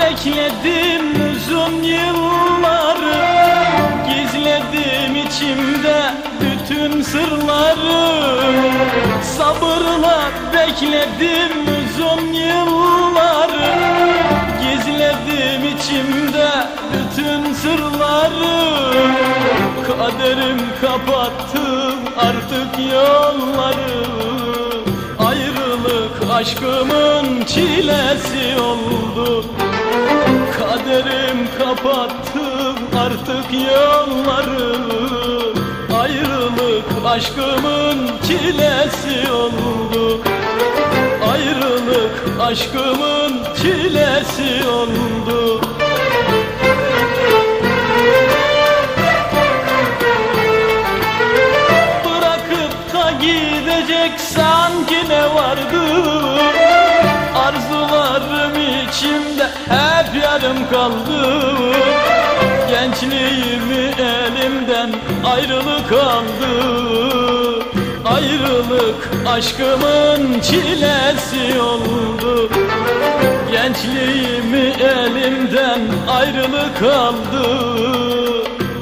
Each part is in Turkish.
Bekledim uzun yılları Gizledim içimde bütün sırları. Sabırla bekledim uzun yılları Gizledim içimde bütün sırları. Kaderim kapattı artık yolları. Aşkımın çilesi oldu Kaderim kapattı artık yolları. Ayrılık aşkımın çilesi oldu. Ayrılık aşkımın çilesi oldu. Bırakıp da gidecek sanki ne vardı yarım kaldı. Gençliğimi elimden ayrılık aldı. Ayrılık aşkımın çilesi oldu. Gençliğimi elimden ayrılık aldı.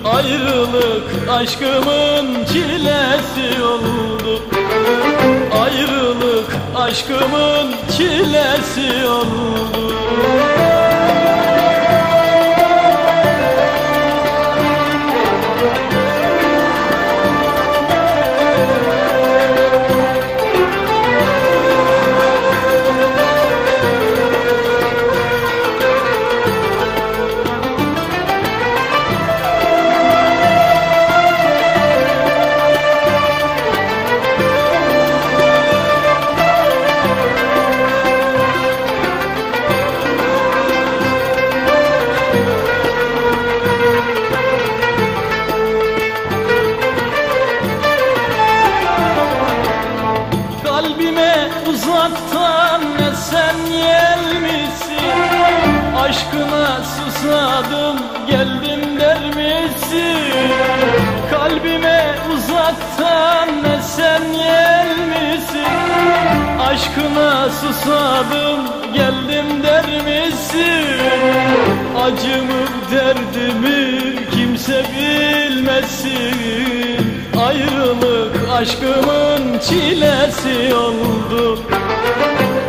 Ayrılık aşkımın çilesi oldu. Ayrılık aşkımın çilesi oldu uzaktan sen gelmişsin Aşkına susadım geldim der misin? Kalbime uzaktan sen gelmişsin Aşkına susadım geldim der misin? Acımı derdimi kimse bilmesin. Ayrılık aşkımın çilesi oldu.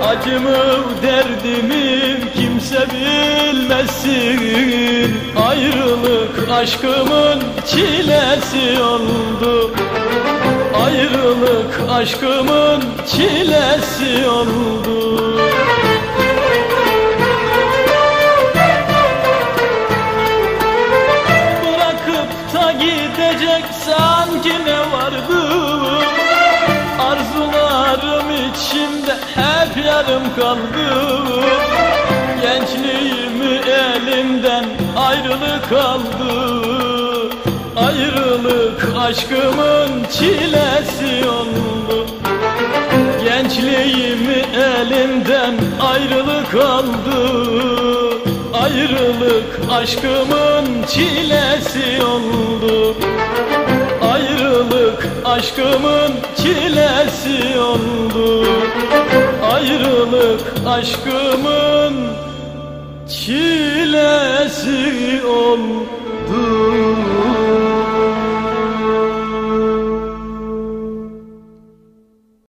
Acımı derdimi kimse bilmesin. Ayrılık aşkımın çilesi oldu. Ayrılık aşkımın çilesi oldu. Bırakıp da gidecek sanki ne vardı yarım kaldı. Gençliğimi elimden ayrılık aldı Ayrılık aşkımın çilesi oldu. Gençliğimi elimden ayrılık aldı Ayrılık aşkımın çilesi oldu aşkımın çilesi oldu. Ayrılık aşkımın çilesi oldu